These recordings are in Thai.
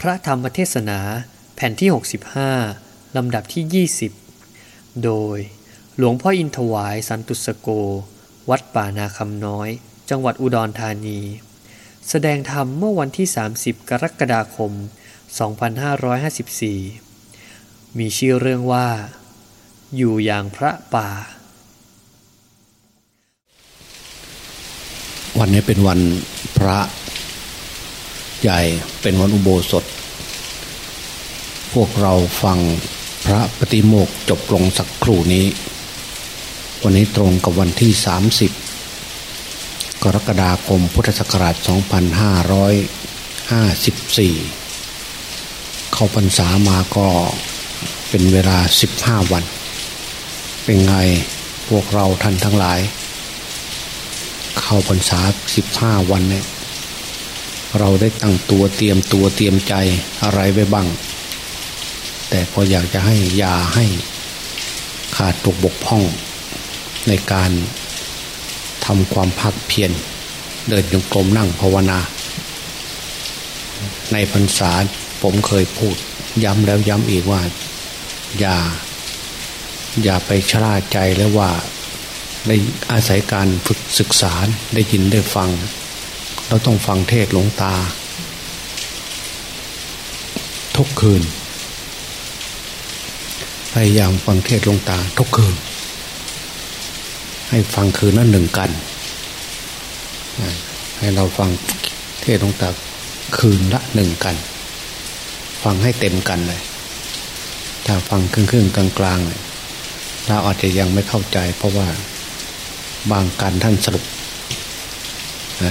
พระธรรมเทศนาแผ่นที่ 65 ลำดับที่ 20 โดยหลวงพ่ออินทวายสันตุสโก วัดป่านาคำน้อย จังหวัดอุดรธานี แสดงธรรมเมื่อวันที่ 30 กรกฎาคม 2554 มีชื่อเรื่องว่า อยู่อย่างพระป่า วันนี้เป็นวันพระ ใหญ่เป็นวันอุโบสถ พวกเราฟังพระปฏิโมกจบลงสักครู่นี้ วันนี้ตรงกับวันที่ 30 กรกฎาคมพุทธศักราช 2554 เข้าพรรษามาก็เป็นเวลา 15 วัน เป็นไงพวกเราท่านทั้งหลาย เข้าพรรษา 15 วันเนี่ย เราได้ตั้งตัวเตรียมตัวเตรียมใจอะไรไว้บ้าง แต่ก็อยากจะให้ยาให้ขาดตกบกพร่อง ในการทำความพักเพียรเดินจงกรมนั่งภาวนา ในพรรษาผมเคยพูดย้ำแล้วย้ำอีกว่า อย่า อย่าไปชราใจแล้วว่าได้อาศัยการฝึกศึกษาได้ยินได้ฟัง เราต้องฟังเทศหลวงตา ทุกคืน พยายามฟังเทศหลวงตา ทุกคืน ให้ฟังคืนนั้นหนึ่งกัน ให้เราฟังเทศหลวงตาคืนละหนึ่งกัน ฟังให้เต็มกันเลย ถ้าฟังครึ่งครึ่งกลางกลางเราอาจจะยังไม่เข้าใจเพราะว่าบางการท่านสรุป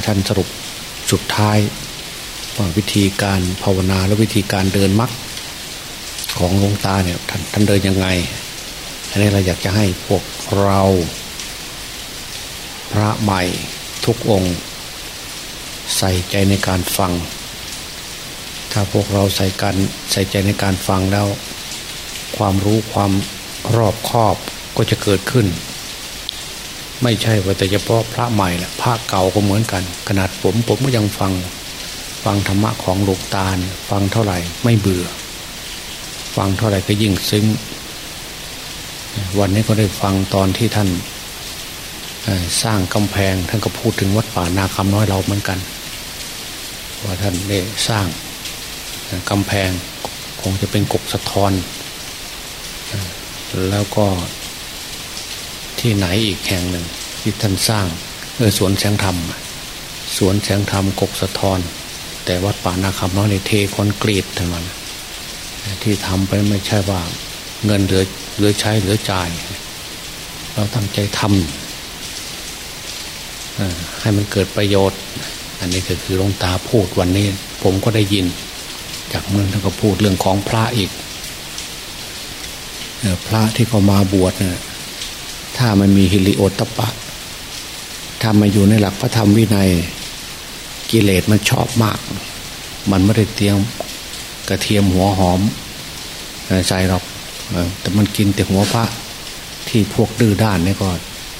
ท่านสรุป สุดท้ายว่าวิธีการภาวนาและวิธีการเดินมักของหลวงตาเนี่ยท่านท่านเดินยังไงอันนี้เราอยากจะให้พวกเรา พระใหม่ทุกองค์ ใส่ใจในการฟัง ถ้าพวกเราใส่การใส่ใจในการฟังแล้ว ความรู้ความรอบคอบก็จะเกิดขึ้น ไม่ใช่ว่าแต่เฉพาะพระใหม่แหละพระเก่าก็เหมือนกัน ขนาดผมผมก็ยังฟัง ฟังธรรมะของหลวงตาฟังเท่าไหร่ไม่เบื่อ ฟังเท่าไหร่ก็ยิ่งซึ้ง วันนี้ก็ได้ฟังตอนที่ท่านสร้างกำแพงท่านก็พูดถึงวัดป่านาคำน้อยเราเหมือนกัน ว่าท่านได้สร้างกำแพงคงจะเป็นกกสะท้อน แล้วก็ ที่ไหนอีกแห่งหนึ่ง ที่ท่านสร้างเออสวนแสงธรรม สวนแสงธรรมกกสะทอน แต่วัดป่านาคำน้อยในเทคอนกรีตทั้งนั้นที่ทำไปไม่ใช่ว่าเงินเหลือเหลือใช้เหลือจ่าย เราตั้งใจทำให้มันเกิดประโยชน์ อันนี้ก็คือหลวงตาพูดวันนี้ ผมก็ได้ยิน จากเมืองท่านก็พูดเรื่องของพระอีกพระที่เขามาบวชเนี่ย ถ้ามันมีฮิริโอตปะถ้ามาอยู่ในหลักพระธรรมวินัย กิเลสมันชอบมาก มันไม่ได้เตรียมกระเทียมหัวหอมใส่หรอกแต่มันกินแต่หัวพระที่พวกดื้อด้านนี่ก็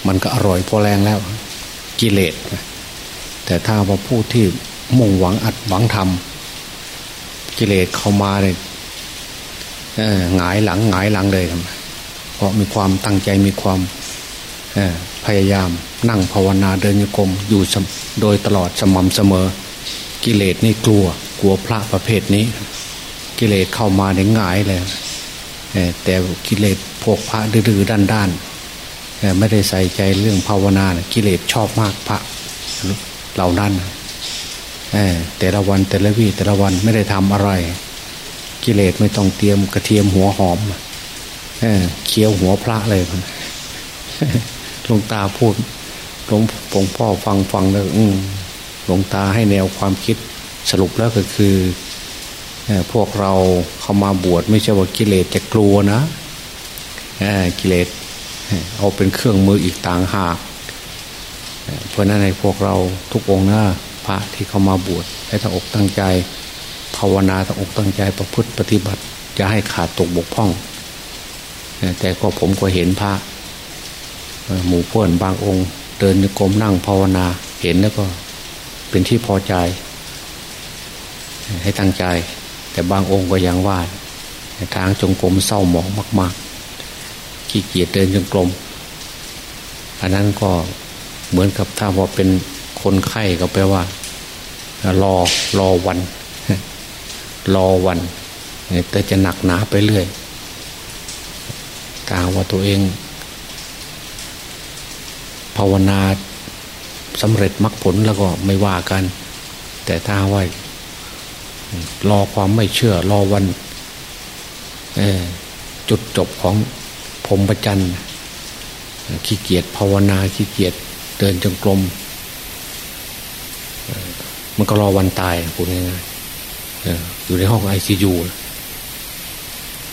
มันก็อร่อยพอแรงแล้วกิเลสแต่ถ้าว่าผู้ที่มุ่งหวังอัดหวังทำกิเลสเข้ามาเลยหงายหลังหงายหลังเลยเพราะมีความตั้งใจมีความ พยายามนั่งภาวนาเดินโยกมอยู่โดยตลอดสม่ำเสมอ กิเลสนี่กลัวกลัวพระประเภทนี้ กิเลสเข้ามาในง่ายเลยแต่กิเลสพวกพระดื้อด้านด้านไม่ได้ใส่ใจเรื่องภาวนากิเลสชอบมากพระเหล่านั้นแต่ละวันแต่ละวีแต่ละวันไม่ได้ทำอะไร กิเลสไม่ต้องเตรียมกระเทียมหัวหอมเคี้ยวหัวพระเลย หลวงตาพูดหลวงหลวงพ่อฟังฟังแล้วอืหลวงตาให้แนวความคิดสรุปแล้วก็คือพวกเราเข้ามาบวชไม่ใช่ว่ากิเลสจะกลัวนะกิเลสเอาเป็นเครื่องมืออีกต่างหากเพราะนั้นในพวกเราทุกองนะพระที่เข้ามาบวชให้ตั้งอกตั้งใจ ภาวนาตั้งอกตั้งใจประพฤติปฏิบัติจะให้ขาดตกบกพร่อง แต่ก็ผมก็เห็นพระ หมู่เพื่อนบางองค์ เดินกรมนั่งภาวนา เห็นแล้วก็เป็นที่พอใจ ให้ตั้งใจ แต่บางองค์ก็ยังว่าทางจงกรมเศร้าหมองมาก ๆ ขี้เกียจเดินจงกรมอันนั้นก็เหมือนกับถ้าว่าเป็นคนไข้ก็แปลว่า รอรอวัน รอวันแต่จะหนักหนาไปเรื่อยถ้าวว่าตัวเอง ภาวนาสำเร็จมรรคผลแล้วก็ไม่ว่ากัน แต่ถ้าว่ารอความไม่เชื่อรอวันจุดจบของผมประจันขี้เกียจภาวนาขี้เกียจเดินจงกรมมันก็รอวันตายพูดง่ายๆอยู่ในห้องไอซียู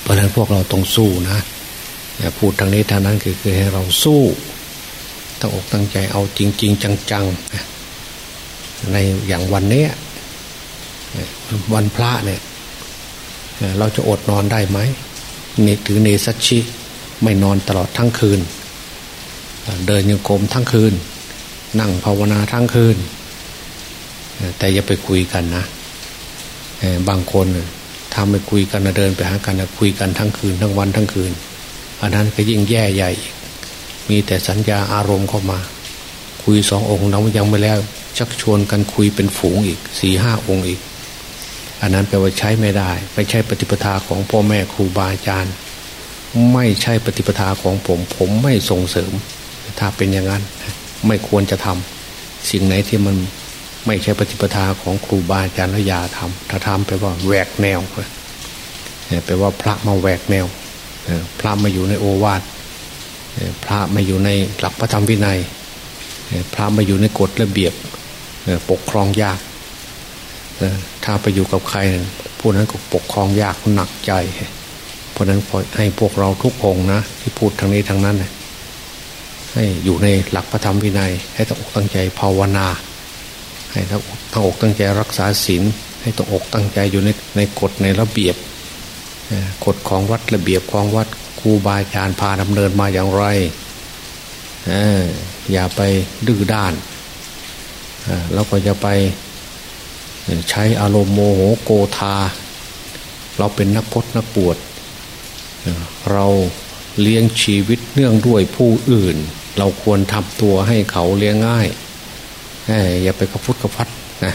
เพราะนั้นพวกเราต้องสู้นะพูดทางนี้ทางนั้นคือคือให้เราสู้ ตั้งอกตั้งใจเอาจริงๆจังๆในอย่างวันนี้วันพระเนี่ยเราจะอดนอนได้ไหมเนถือเนสัชชิไม่นอนตลอดทั้งคืน เดินโยกมทั้งคืน นั่งภาวนาทั้งคืน แต่อย่าไปคุยกันนะบางคนถ้าไม่คุยกันเดินไปหากันคุยกันทั้งคืนทั้งวันทั้งคืน อันนั้นก็ยิ่งแย่ใหญ่ มีแต่สัญญาอารมณ์เข้ามา คุยสององค์นั้นยังไม่แล้ว ชักชวนกันคุยเป็นฝูงอีกสี่ห้าองค์อีก อันนั้นแปลว่าใช้ไม่ได้ ไม่ใช่ปฏิปทาของพ่อแม่ครูบาอาจารย์ ไม่ใช่ปฏิปทาของผม ผมไม่ส่งเสริม ถ้าเป็นอย่างนั้น ไม่ควรจะทำสิ่งไหนที่มันไม่ใช่ปฏิปทาของครูบาอาจารย์แล้วอย่าทำถ้าทำแปลว่าแหวกแนวแปลว่าพระมาแหวกแนวพระมาอยู่ในโอวาท พระมาอยู่ในหลักพระธรรมวินัย พระมาอยู่ในกฎระเบียบปกครองยากถ้าไปอยู่กับใครผู้นั้นก็ปกครองยากหนักใจ เพราะนั้นให้พวกเราทุกองนะที่พูดทางนี้ทางนั้นให้อยู่ในหลักพระธรรมวินัย ให้ตั้งอกตั้งใจภาวนา ให้ตั้งอกตั้งใจรักษาศีลให้ตั้งอกตั้งใจอยู่ในในกฎในระเบียบกฎของวัดระเบียบของวัด รูบาอาจารย์พาดำเนินมาอย่างไรอย่าไปดื้อด้านแล้วก็จะไปใช้อารมณ์โมโหโกธา เราเป็นนักพจนักปวด เราเลี้ยงชีวิตเนื่องด้วยผู้อื่น เราควรทำตัวให้เขาเลี้ยงง่าย อย่าไปกระพุดกระพัดนะ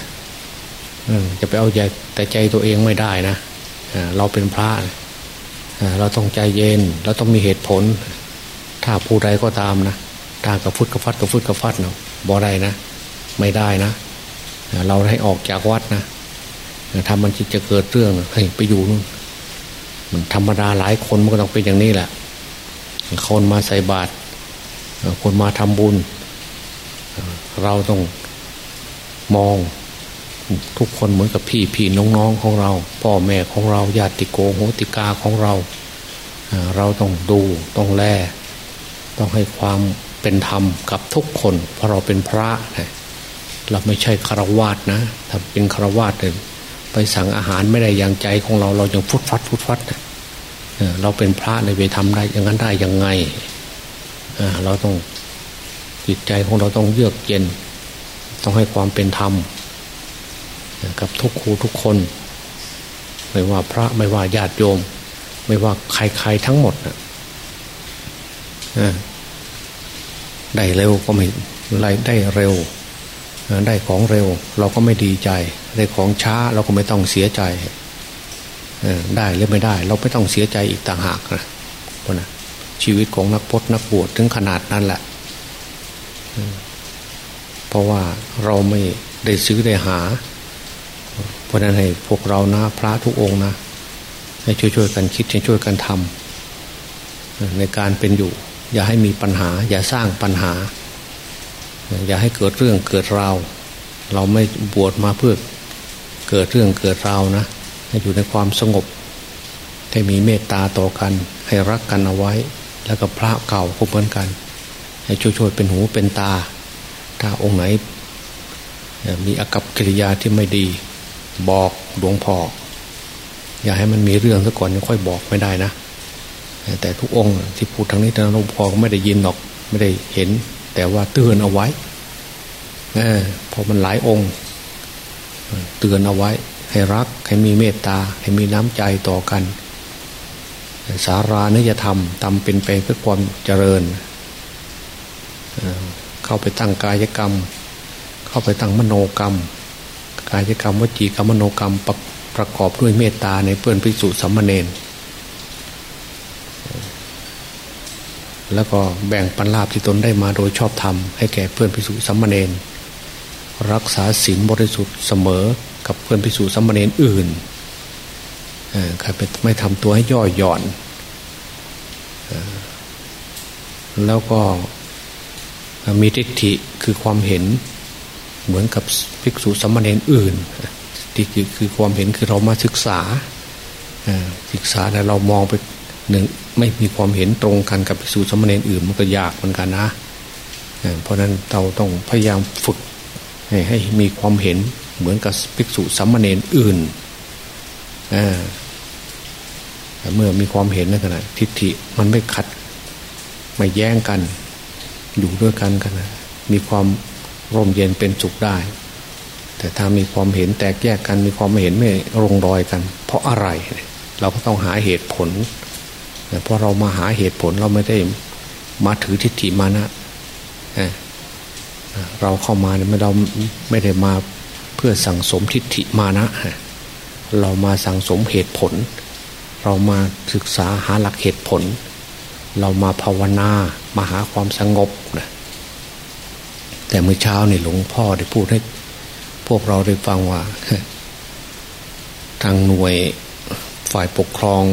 จะไปเอาใจแต่ใจตัวเองไม่ได้นะ เราเป็นพระ เราต้องใจเย็น เราต้องมีเหตุผล ถ้าผู้ใดก็ตามนะถ้ากระฟุดกระฟัดกระฟุดกระฟัดเนาะบ่ได้นะ ไม่ได้นะ เราให้ออกจากวัดนะทำมันจิตจะเกิดเรื่องเฮ้ยไปอยู่นู่นมันธรรมดาหลายคนมันก็ต้องเป็นอย่างนี้แหละ คนมาใส่บาตรคนมาทำบุญ เราต้องมอง ทุกคนเหมือนกับพี่พี่น้องๆของเรา พ่อแม่ของเราญาติโกโหติกาของเรา เราต้องดูต้องแลต้องให้ความเป็นธรรมกับทุกคนเพราะเราเป็นพระนะเราไม่ใช่คารวาสนะถ้าเป็นคารวาสเลยไปสั่งอาหารไม่ได้อย่างใจของเราเรายังฟุดฟัดฟุดฟัดนะเราเป็นพระในไปทำได้อย่างนั้นได้ยังไงเราต้องจิตใจของเราต้องเยือกเย็น ต้องให้ความเป็นธรรม กับทุกครูทุกคน ไม่ว่าพระไม่ว่าญาติโยม ไม่ว่าใครๆทั้งหมดนะได้เร็วก็ไม่ได้เร็ว ได้ของเร็ว เราก็ไม่ดีใจ ได้ของช้าเราก็ไม่ต้องเสียใจได้หรือไม่ได้ เราไม่ต้องเสียใจอีกต่างหากนะเพราะนะชีวิตของนักพจนักบวชถึงขนาดนั้นแหละเพราะว่าเราไม่ได้ซื้อได้หา เพราะนั้นให้พวกเรานะพระทุกองนะ ให้ช่วยๆกันคิดช่วยๆกันทำในการเป็นอยู่ อย่าให้มีปัญหา อย่าสร้างปัญหา อย่าให้เกิดเรื่องเกิดราวเราไม่บวชมาเพื่อเกิดเรื่องเกิดราวนะ ให้อยู่ในความสงบ ให้มีเมตตาต่อกัน ให้รักกันเอาไว้ แล้วก็พระเก่าก็เหมือนกัน ให้ช่วยๆเป็นหูเป็นตา ถ้าองค์ไหน มีอากับกิริยาที่ไม่ดี บอกหลวงพ่ออย่าให้มันมีเรื่องซะก่อนยังค่อยบอกไม่ได้นะ แต่ทุกองค์ที่พูดทางนี้ทางหลวงพ่อก็ไม่ได้ยินหรอกไม่ได้เห็น แต่ว่าเตือนเอาไว้เพราะมันหลายองค์ เตือนเอาไว้ ให้รักให้มีเมตตา ให้มีน้ำใจต่อกัน สารานิยธรรมทำเป็นไปเพื่อความเจริญ เข้าไปตั้งกายกรรม เข้าไปตั้งมโนกรรม กายกรรมวจีกรรมโนกรรมประประกอบด้วยเมตตาในเพื่อนพิสุสัมมาเนนแล้วก็แบ่งปันลาบที่ตนได้มาโดยชอบธรรมให้แก่เพื่อนพิสุสัมมาเนนรักษาศีลบริสุทธิ์เสมอกับเพื่อนพิสุสัมมาเนนอื่นใครไม่ทำตัวให้ย่อหย่อนแล้วก็มีทิฏฐิคือความเห็น เหมือนกับภิกษุสัมมาเนนอื่นที่คือความเห็นคือเรามาศึกษาศึกษาแล้วเรามองไปหนึ่งไม่มีความเห็นตรงกันกับภิกษุสัมมาเนนอื่นมันก็ยากเหมือนกันนะเพราะนั้นเราต้องพยายามฝึกให้ให้มีความเห็นเหมือนกับภิกษุสัมมาเนนอื่นเมื่อมีความเห็นนั่นนะทิฏฐิมันไม่ขัดไม่แย้งกัน อยู่ด้วยกันกันนะมีความ ร่มเย็นเป็นสุขได้ แต่ถ้ามีความเห็นแตกแยกกันมีความเห็นไม่ลงรอยกัน เพราะอะไร เราก็ต้องหาเหตุผลเพราะเรามาหาเหตุผลเราไม่ได้มาถือทิฏฐิมานะเราเข้ามาเนี่ยเราไม่ได้มาเพื่อสั่งสมทิฏฐิมานะ เรามาสั่งสมเหตุผล เรามาศึกษาหาหลักเหตุผล เรามาภาวนามาหาความสงบนะ แต่เมื่อเช้านี่หลวงพ่อได้พูดให้พวกเราได้ฟังว่า ทางหน่วยฝ่ายปกครอง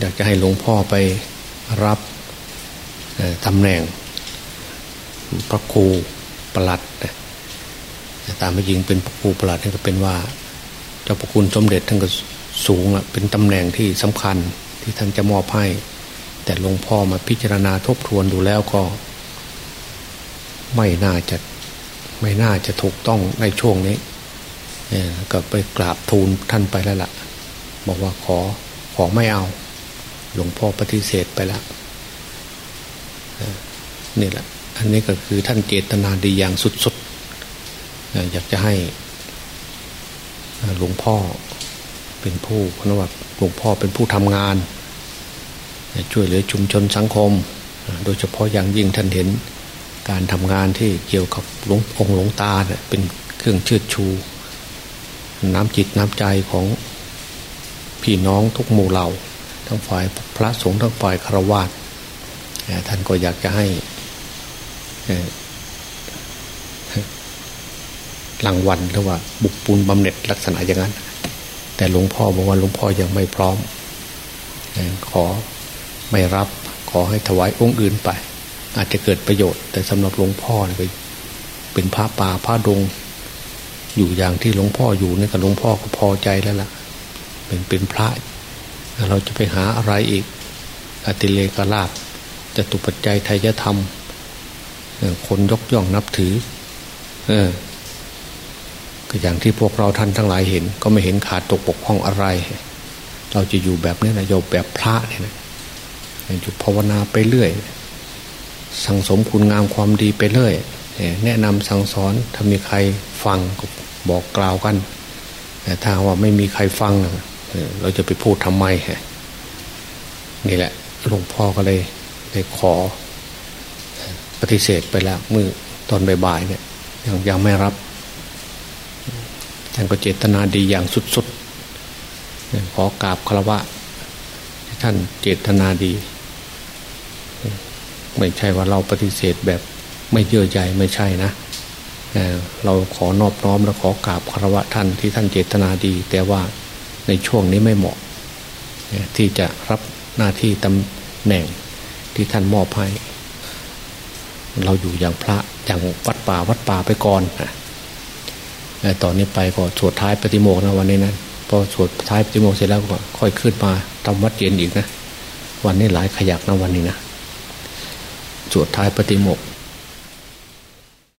อยากจะให้หลวงพ่อไปรับตำแหน่ง พระครูประหลัดตามไปยิงเป็นพระครูประหลัดนี่ก็เป็นว่า เจ้าพระคุณสมเด็จท่านก็สูงละเป็นตำแหน่งที่สำคัญที่ท่านจะมอบให้ แต่หลวงพ่อมาพิจารณาทบทวนดูแล้วก็ ไม่น่าจะไม่น่าจะถูกต้องในช่วงนี้ก็ไปกราบทูลท่านไปแล้วละ่ะ บอกว่าขอขอไม่เอา หลวงพ่อปฏิเสธไปแล้วนี่แหละ อันนี้ก็คือท่านเจตนาดีอย่างสุดๆอยากจะให้หลวงพ่อเป็นผู้พนวัตหลวงพ่อเป็นผู้ทำงาน ช่วยเหลือชุมชนสังคม โดยเฉพาะอย่างยิ่งท่านเห็น การทำงานที่เกี่ยวกับหลวงองค์หลวงตาเนี่ยเป็นเครื่องเชิดชู น้ำจิตน้ำใจของพี่น้องทุกหมู่เหล่า ทั้งฝ่ายพระสงฆ์ทั้งฝ่ายคารวะท่านก็อยากจะให้รางวัลหรือว่า บุกปูนบำเหน็จลักษณะอย่างนั้น แต่หลวงพ่อบอกว่าหลวงพ่อยังไม่พร้อม ขอไม่รับขอให้ถวายองค์อื่นไป อาจจะเกิดประโยชน์ แต่สำหรับหลวงพ่อเนี่ยเป็นพระป่าพระดง อยู่อย่างที่หลวงพ่ออยู่นี่กับหลวงพ่อก็พอใจแล้วล่ะ เป็นเป็นพระ เราจะไปหาอะไรอีกอติเลกลาบจะตุปัจจัยไทยธรรม คนยกย่องนับถือ เออก็อย่างที่พวกเราท่านทั้งหลายเห็น ก็ไม่เห็นขาดตกปกห้องอะไร เราจะอยู่แบบนี้นะโยบแบบพระเนี่ยนะอยู่ภาวนาไปเรื่อย สั่งสมคุณงามความดีไปเรื่อยแนะนำสั่งสอนถ้ามีใครฟังก็บอกกล่าวกัน แต่ถ้าว่าไม่มีใครฟังเราจะไปพูดทำไมนี่แหละหลวงพ่อก็เลยเลยขอปฏิเสธไปแล้วมือตอนบ่ายๆเนี่ยยังยังไม่รับท่านก็เจตนาดีอย่างสุดๆขอกราบคารวะท่านเจตนาดี ไม่ใช่ว่าเราปฏิเสธแบบไม่เยื่อใยไม่ใช่นะเราขอนอบน้อมและขอกราบคารวะท่านที่ท่านเจตนาดี แต่ว่าในช่วงนี้ไม่เหมาะ ที่จะรับหน้าที่ตำแหน่งที่ท่านมอบให้ เราอยู่อย่างพระอย่างวัดป่าวัดป่าไปก่อนตอนนี้ไปก็สวดท้ายปฏิโมกนะวันนี้นะพอสวดท้ายปฏิโมกเสร็จแล้วก็ค่อยขึ้นมาทำวัดเย็นอีกนะวันนี้หลายขยักนะวันนี้นะ สวดท้ายปฏิโมก